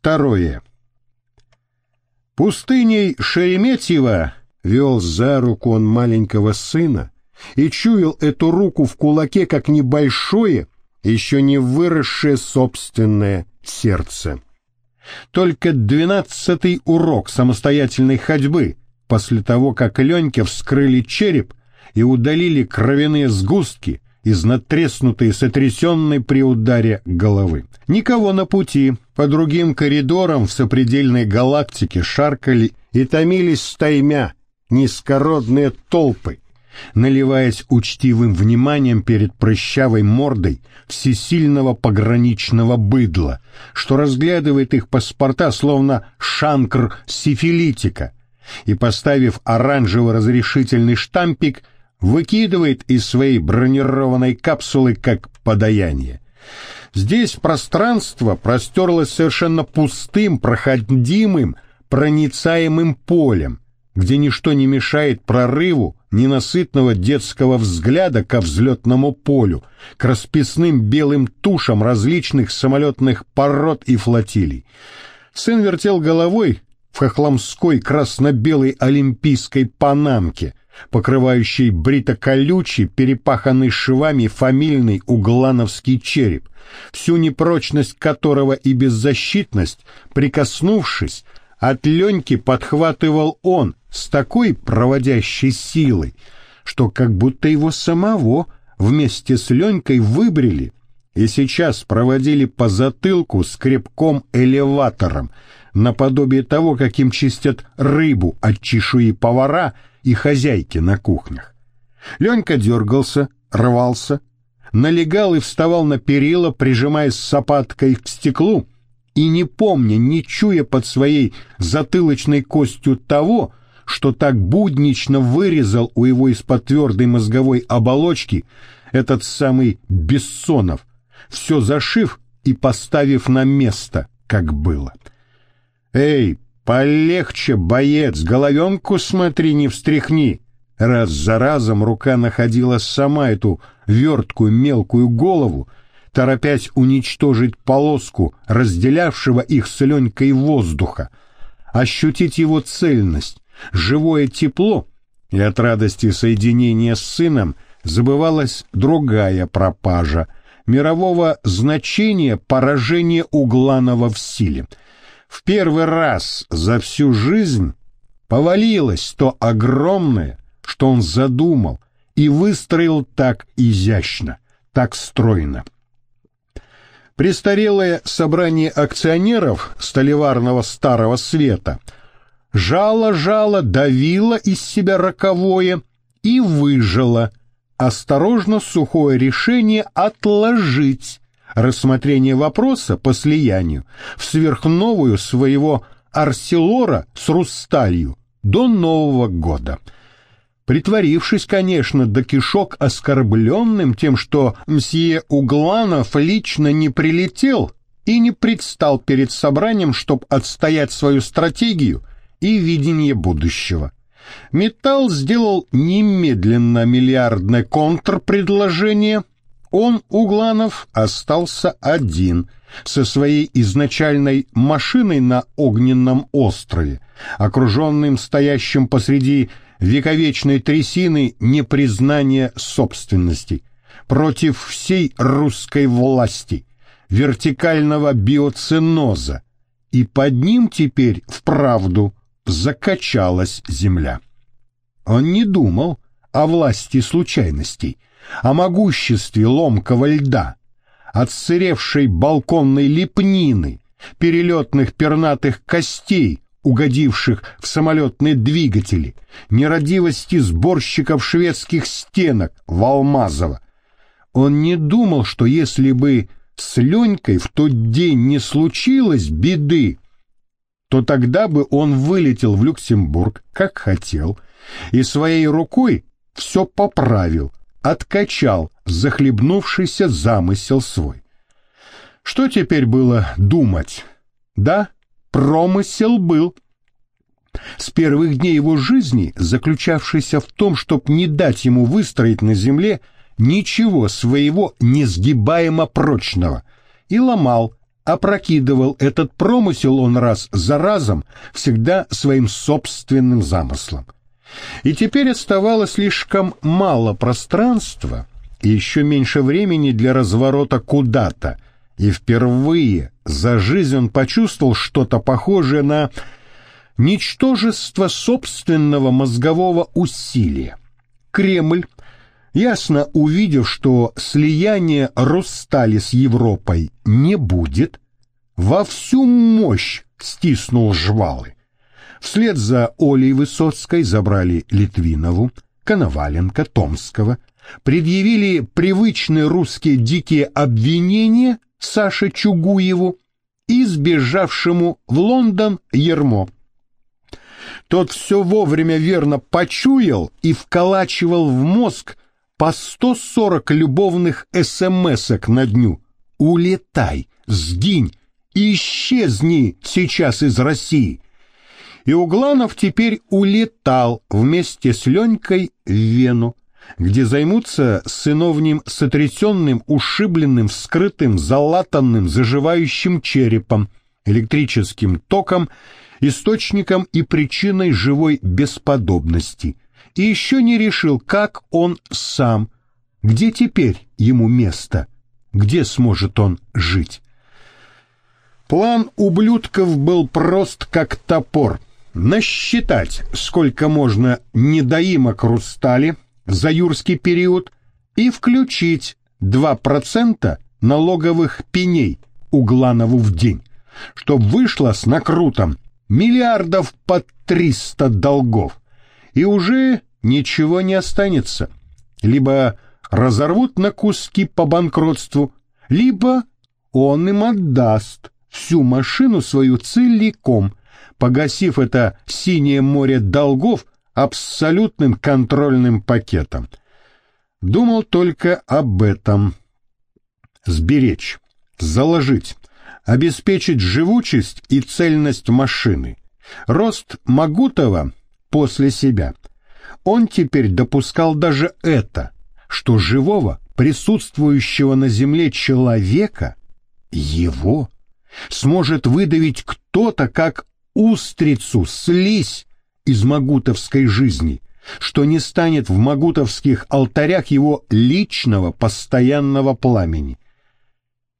Второе. Пустыней Шереметьева вел за руку он маленького сына и чуял эту руку в кулаке как небольшое, еще не выросшее собственное сердце. Только двенадцатый урок самостоятельной ходьбы после того, как Леньке вскрыли череп и удалили кровяные сгустки из натреснутой, сотрясенной при ударе головы. Никого на пути, по другим коридорам в сопредельной галактике шаркали и томились стаймя низкородные толпы, наливаясь учтивым вниманием перед прыщавой мордой всесильного пограничного быдла, что разглядывает их паспорта словно шанкр сифилитика, и, поставив оранжевый разрешительный штампик, выкидывает из своей бронированной капсулы как подаяние. Здесь пространство простерлось совершенно пустым, проходимым, проницаемым полем, где ничто не мешает прорыву ненасытного детского взгляда ко взлетному полю, к расписным белым тушам различных самолетных пород и флотилий. Сын вертел головой в хохломской красно-белой олимпийской панамке, покрывающей брито-колючий, перепаханный швами фамильный углановский череп, всю непрочность которого и беззащитность, прикоснувшись, от Леньки подхватывал он с такой проводящей силой, что как будто его самого вместе с Ленькой выбрили и сейчас проводили по затылку скребком элеватором, наподобие того, каким чистят рыбу от чешуи повара и хозяйки на кухнях. Ленька дергался, рвался, налегал и вставал на перила, прижимаясь сапаткой к стеклу, и не помня, не чуя под своей затылочной костью того, что так буднично вырезал у его из-под твердой мозговой оболочки этот самый Бессонов, все зашив и поставив на место, как было. «Эй, полегче, боец, головенку смотри, не встряхни!» Раз за разом рука находила сама эту верткую мелкую голову, торопясь уничтожить полоску, разделявшего их с Ленькой воздуха, ощутить его цельность, живое тепло, и от радости соединения с сыном забывалась другая пропажа, мирового значения поражения Угланова в силе. В первый раз за всю жизнь повалилось то огромное, что он задумал и выстроил так изящно, так стройно. Престарелое собрание акционеров столеварного Старого Света жало-жало давило из себя роковое и выжило осторожно сухое решение отложить рассмотрение вопроса по слиянию в сверхновую своего Арселора с Русталью до Нового года – притворившись, конечно, до кишок оскорбленным тем, что мсье Угланов лично не прилетел и не предстал перед собранием, чтобы отстоять свою стратегию и видение будущего. Металл сделал немедленно миллиардное контрпредложение. Он, Угланов, остался один со своей изначальной машиной на огненном острове, окруженным стоящим посреди вековечной трясины непризнания собственности, против всей русской власти, вертикального биоценоза, и под ним теперь вправду закачалась земля. Он не думал о власти случайностей, о могуществе ломкого льда, отсыревшей балконной лепнины, перелетных пернатых костей, угодивших в самолетные двигатели, нерадивости сборщиков шведских стенок в Алмазово. Он не думал, что если бы с Ленькой в тот день не случилось беды, то тогда бы он вылетел в Люксембург, как хотел, и своей рукой все поправил, откачал захлебнувшийся замысел свой. Что теперь было думать? Да, промысел был. С первых дней его жизни, заключавшийся в том, чтобы не дать ему выстроить на земле ничего своего несгибаемо прочного, и ломал, опрокидывал этот промысел он раз за разом, всегда своим собственным замыслом. И теперь оставалось слишком мало пространства и еще меньше времени для разворота куда-то, и впервые за жизнь он почувствовал что-то похожее на ничтожество собственного мозгового усилия. Кремль, ясно увидев, что слияние Рустали с Европой не будет, во всю мощь стиснул жвалы. Вслед за Олей Высоцкой забрали Литвинову, Коноваленко, Томского, предъявили привычные русские дикие обвинения Саше Чугуеву и сбежавшему в Лондон Ермо. Тот все вовремя верно почуял и вколачивал в мозг по 140 любовных смс-ок на дню. «Улетай, сгинь, исчезни сейчас из России!» И Угланов теперь улетал вместе с Ленькой в Вену, где займутся сыновним сотрясенным, ушибленным, вскрытым, залатанным, заживающим черепом, электрическим током, источником и причиной живой бесподобности. И еще не решил, как он сам, где теперь ему место, где сможет он жить. План ублюдков был прост, как топор. Насчитать, сколько можно недоимок Рустали — за юрский период и включить 2% налоговых пеней Угланову в день, чтоб вышло с накрутом миллиардов по 300 долгов, и уже ничего не останется. Либо разорвут на куски по банкротству, либо он им отдаст всю машину свою целиком, погасив это синее море долгов абсолютным контрольным пакетом. Думал только об этом. Сберечь, заложить, обеспечить живучесть и цельность машины. Рост Магутова после себя. Он теперь допускал даже это, что живого, присутствующего на земле человека, его, сможет выдавить кто-то как устрицу, слизь, из магутовской жизни, что не станет в магутовских алтарях его личного постоянного пламени.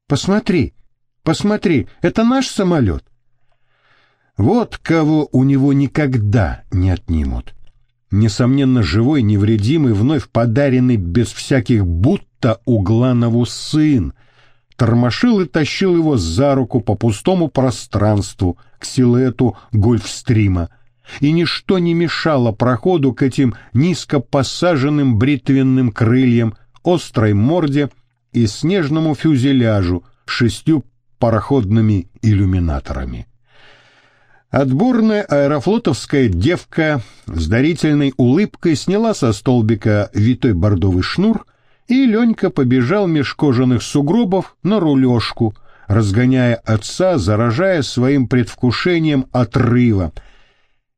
Посмотри, посмотри, это наш самолет. Вот кого у него никогда не отнимут. Несомненно, живой, невредимый, вновь подаренный без всяких будто Угланову сын, тормошил и тащил его за руку по пустому пространству к силуэту гольфстрима, и ничто не мешало проходу к этим низко посаженным бритвенным крыльям, острой морде и снежному фюзеляжу шестью пароходными иллюминаторами. Отборная аэрофлотовская девка с дарительной улыбкой сняла со столбика витой бордовый шнур, и Ленька побежал меж кожаных сугробов на рулежку, разгоняя отца, заражая своим предвкушением отрыва —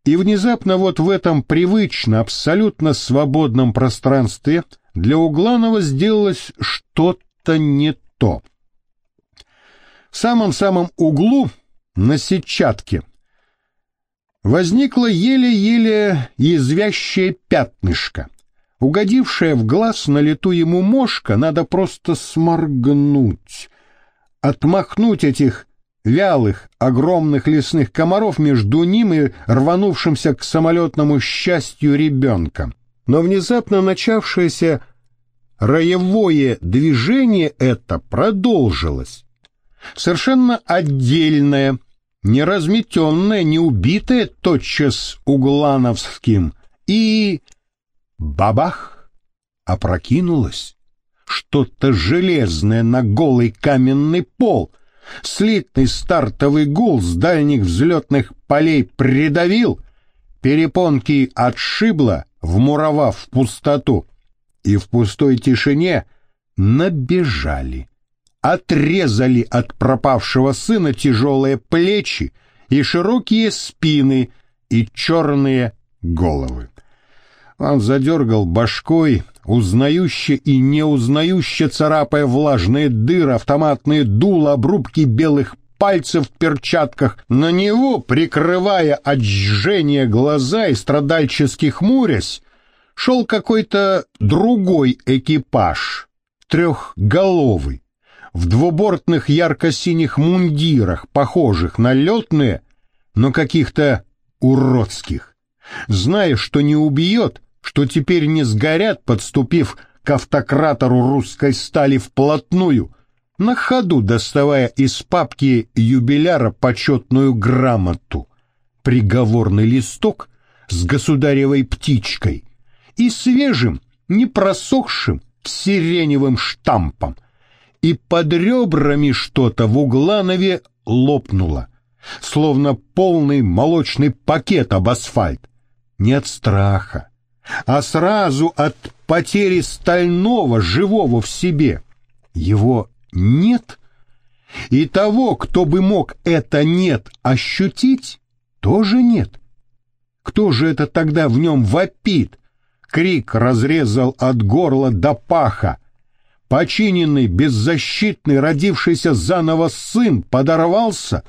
и внезапно вот в этом привычно, абсолютно свободном пространстве для Угланова сделалось что-то не то. В самом-самом углу, на сетчатке, возникло еле-еле язвящее пятнышко. Угодившая в глаз на лету ему мошка надо просто сморгнуть, отмахнуть этих вялых, огромных лесных комаров между ним и рванувшимся к самолетному счастью ребенком. Но внезапно начавшееся роевое движение это продолжилось. Совершенно отдельное, не разметенное, не убитое тотчас углановским, и бабах опрокинулось что-то железное на голый каменный пол — Слитный стартовый гул с дальних взлетных полей придавил, перепонки отшибло, вмуровав в пустоту, и в пустой тишине набежали, отрезали от пропавшего сына тяжелые плечи и широкие спины и черные головы. Он задергал башкой, узнающе и неузнающе царапая влажные дыры, автоматные дула, обрубки белых пальцы в перчатках. На него, прикрывая от жжения глаза и страдальчески хмурясь, шел какой-то другой экипаж, трехголовый, в двубортных ярко-синих мундирах, похожих на летные, но каких-то уродских. Зная, что не убьет, что теперь не сгорят, подступив к автократору русской стали вплотную, на ходу доставая из папки юбиляра почетную грамоту, приговорный листок с государевой птичкой и свежим, не просохшим сиреневым штампом. И под ребрами что-то в Угланове лопнуло, словно полный молочный пакет об асфальт. Не от страха, а сразу от потери стального, живого в себе. Его нет, и того, кто бы мог это «нет» ощутить, тоже нет. Кто же это тогда в нем вопит? Крик разрезал от горла до паха. Починенный, беззащитный, родившийся заново сын подорвался,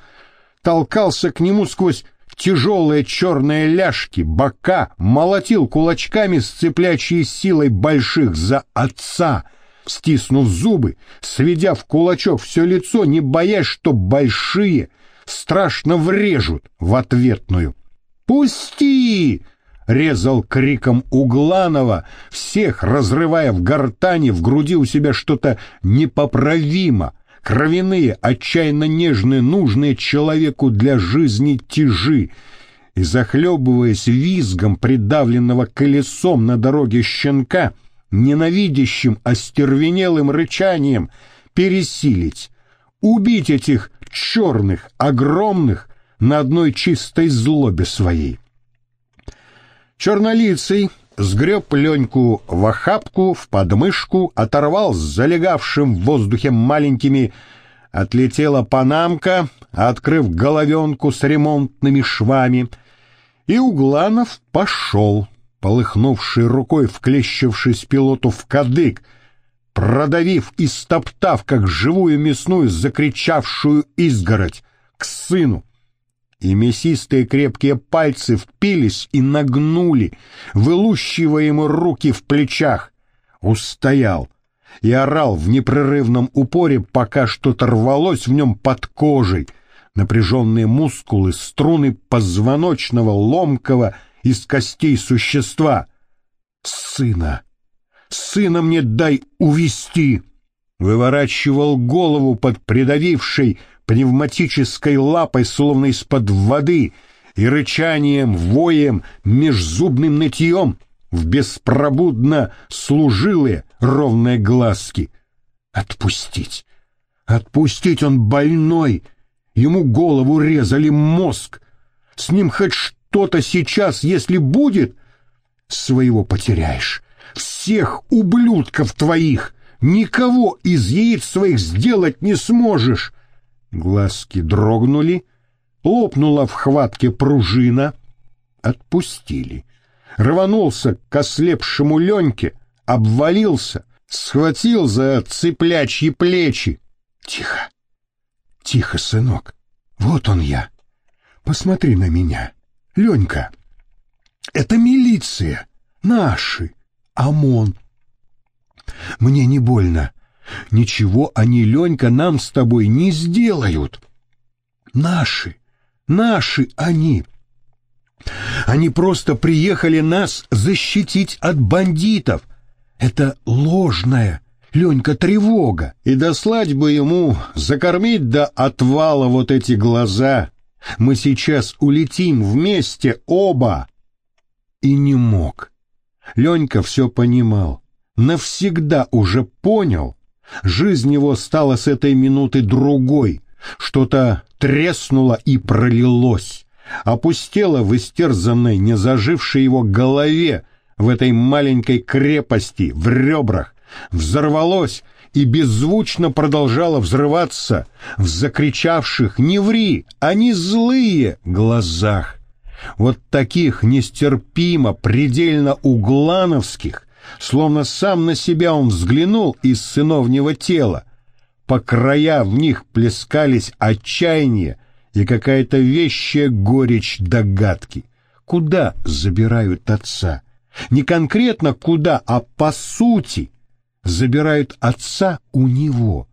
толкался к нему сквозь тяжелые черные ляжки, бока, молотил кулачками с цеплячей силой больших за отца, стиснув зубы, сведя в кулачок все лицо, не боясь, что большие страшно врежут в ответную. «Пусти!» — резал криком Угланова, всех разрывая в гортани, в груди у себя что-то непоправимо — кровяные, отчаянно нежные, нужные человеку для жизни тяжи, и, захлебываясь визгом придавленного колесом на дороге щенка, ненавидящим остервенелым рычанием, пересилить, убить этих черных, огромных, на одной чистой злобе своей. Чернолицый, сгреб Леньку в охапку, в подмышку, оторвал с залегавшим в воздухе маленькими, отлетела панамка, открыв головенку с ремонтными швами, и Угланов пошел, полыхнувший рукой, вклещившись пилоту в кадык, продавив и стоптав, как живую мясную, закричавшую изгородь, к сыну, и мясистые крепкие пальцы впились и нагнули, вылущивая ему руки в плечах. Устоял и орал в непрерывном упоре, пока что-то рвалось в нем под кожей, напряженные мускулы, струны позвоночного, ломкого из костей существа. «Сына! Сына мне дай увести!» Выворачивал голову под придавившей, пневматической лапой, словно из-под воды, и рычанием, воем, межзубным нытьем в беспробудно служилые ровные глазки. Отпустить! Отпустить он больной! Ему голову резали мозг! С ним хоть что-то сейчас, если будет, своего потеряешь. Всех ублюдков твоих! Никого из яиц своих сделать не сможешь! Глазки дрогнули, лопнула в хватке пружина, отпустили. Рванулся к ослепшему Леньке, обвалился, схватил за цыплячьи плечи. Тихо, тихо, сынок, вот он я. Посмотри на меня, Ленька. Это милиция, наши, ОМОН. Мне не больно, Ничего они, Ленька, нам с тобой не сделают. Наши, наши они. Они просто приехали нас защитить от бандитов. Это ложная, Ленька, тревога. И дослать бы ему, закормить до отвала вот эти глаза. Мы сейчас улетим вместе оба. И не мог. Ленька все понимал. Навсегда уже понял, Жизнь его стала с этой минуты другой. Что-то треснуло и пролилось. Опустело в истерзанной, не зажившей его голове, в этой маленькой крепости, в ребрах. Взорвалось и беззвучно продолжало взрываться в закричавших «Не ври! Они злые!» глазах. Вот таких нестерпимо, предельно углановских, словно сам на себя он взглянул из сыновнего тела, по края в них плескались отчаяние и какая-то вещая горечь догадки. Куда забирают отца? Не конкретно куда, а по сути забирают отца у него.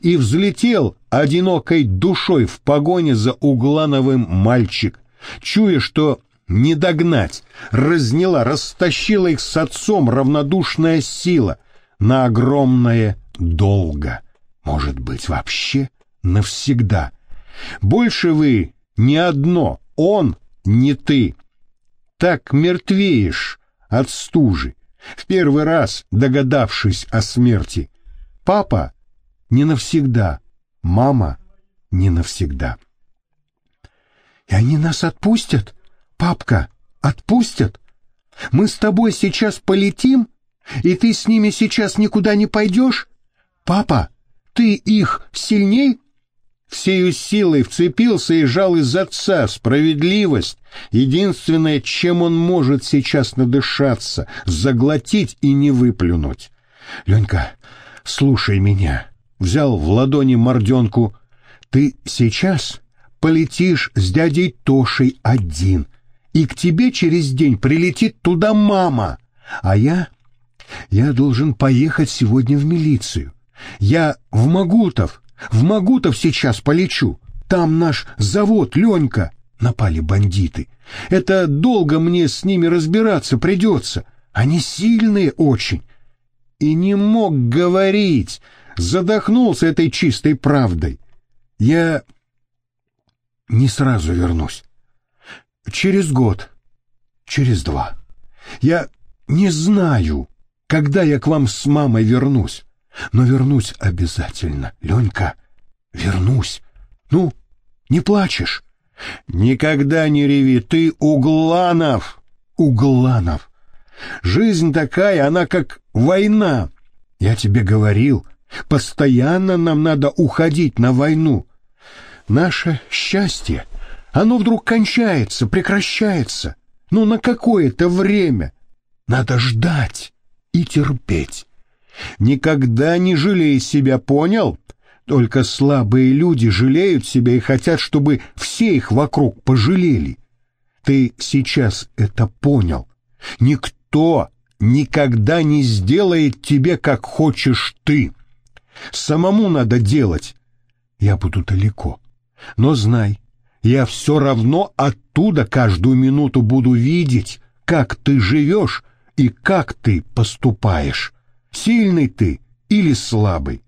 И взлетел одинокой душой в погоне за Углановым мальчик, чуя, что не догнать, разняла, растащила их с отцом равнодушная сила на огромное долго, может быть, вообще навсегда. Больше вы не одно, он не ты. Так мертвеешь от стужи, в первый раз догадавшись о смерти. Папа не навсегда, мама не навсегда. И они нас отпустят? Папка, отпустят? Мы с тобой сейчас полетим, и ты с ними сейчас никуда не пойдешь? Папа, ты их сильней? Всею силой вцепился и жал из отца справедливость, единственное, чем он может сейчас надышаться, заглотить и не выплюнуть. Ленька, слушай меня. Взял в ладони морденку. Ты сейчас полетишь с дядей Тошей один, и к тебе через день прилетит туда мама, а я... Я должен поехать сегодня в милицию. Я в Магутов, в Магутов сейчас полечу. Там наш завод, Ленька. Напали бандиты. Это долго мне с ними разбираться придется. Они сильные очень. И не мог говорить. Задохнулся этой чистой правдой. Я не сразу вернусь. Через год, через два. Я не знаю, когда я к вам с мамой вернусь. Но вернусь обязательно, Ленька, вернусь. Ну, не плачешь? Никогда не реви, ты Угланов, Угланов. Жизнь такая, она как война. Я тебе говорил, постоянно нам надо уходить на войну. Наше счастье, оно вдруг кончается, прекращается. Ну, на какое-то время. Надо ждать и терпеть. Никогда не жалей себя, понял? Только слабые люди жалеют себя и хотят, чтобы все их вокруг пожалели. Ты сейчас это понял. Никто никогда не сделает тебе, как хочешь ты. Самому надо делать. Я буду далеко. Но знай, я все равно оттуда каждую минуту буду видеть, как ты живешь и как ты поступаешь. Сильный ты или слабый.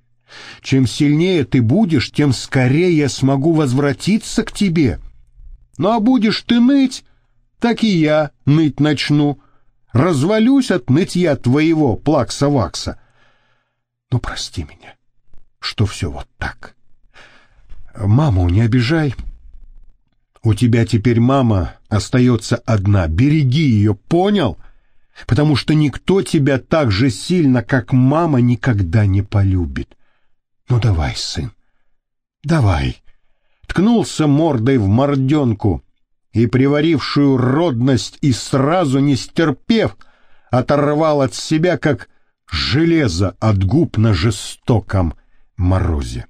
Чем сильнее ты будешь, тем скорее я смогу возвратиться к тебе. Ну а будешь ты ныть, так и я ныть начну. Развалюсь от нытья твоего, плакса-вакса. Ну, прости меня, что все вот так. Маму не обижай. У тебя теперь мама остается одна. Береги ее, понял? — потому что никто тебя так же сильно, как мама, никогда не полюбит. Ну давай, сын, давай. Ткнулся мордой в морденку и, приварившую родность и сразу не стерпев, оторвал от себя, как железо от губ на жестоком морозе.